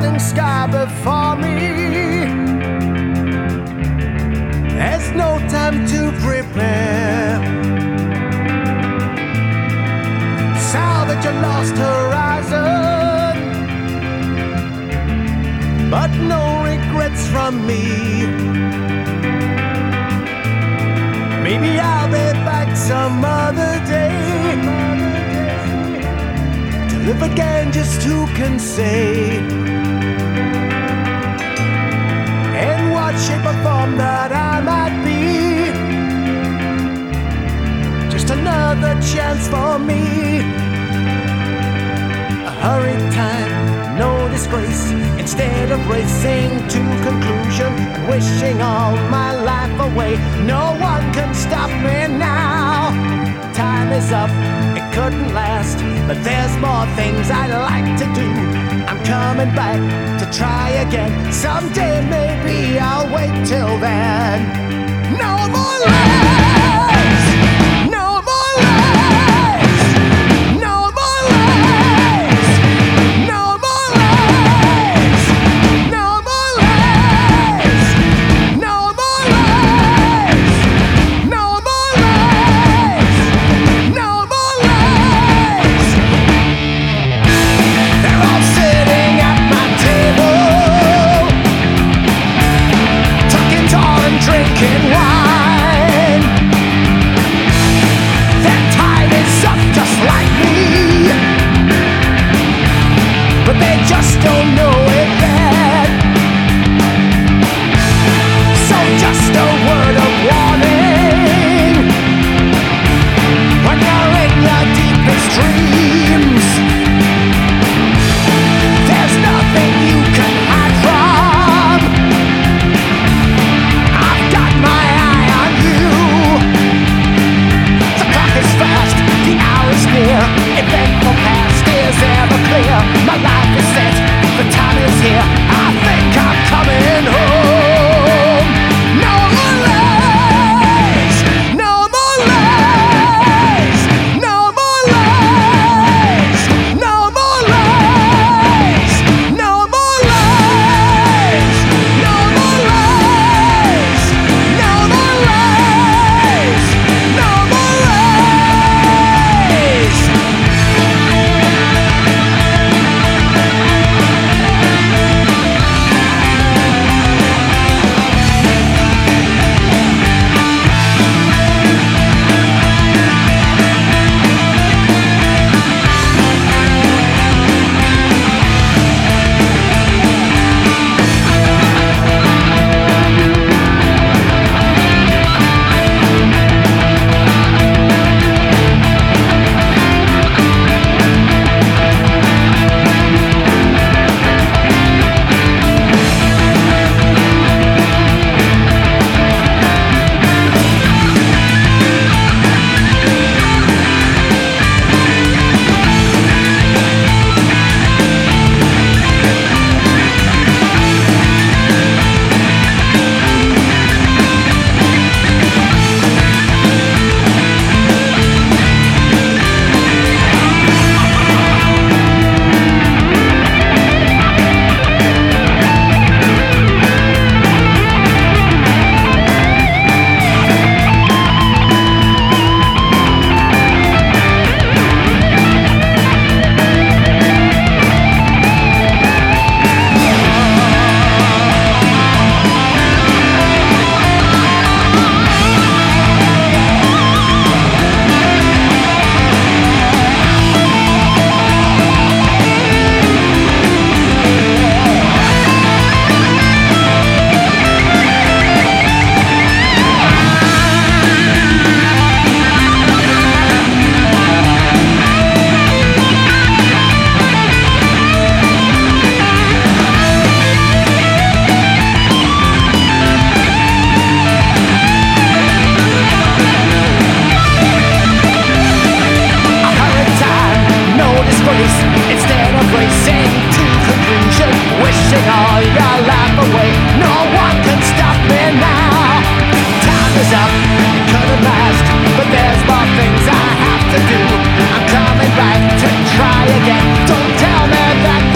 golden sky before me. There's no time to prepare. Salvage a lost horizon, but no regrets from me. Maybe I'll be back some other day. To live again, just who can say? What shape or form that I might be. Just another chance for me. A hurried time, no disgrace. Instead of racing to conclusion and wishing all my life away, no one can stop me now. Time is up, it couldn't last, but there's more things I'd like to do. I'm coming back to try again. Someday maybe I'll wait till then. No more lies! Up, it couldn't last, but there's more things I have to do. I'm coming back to try again. Don't tell me that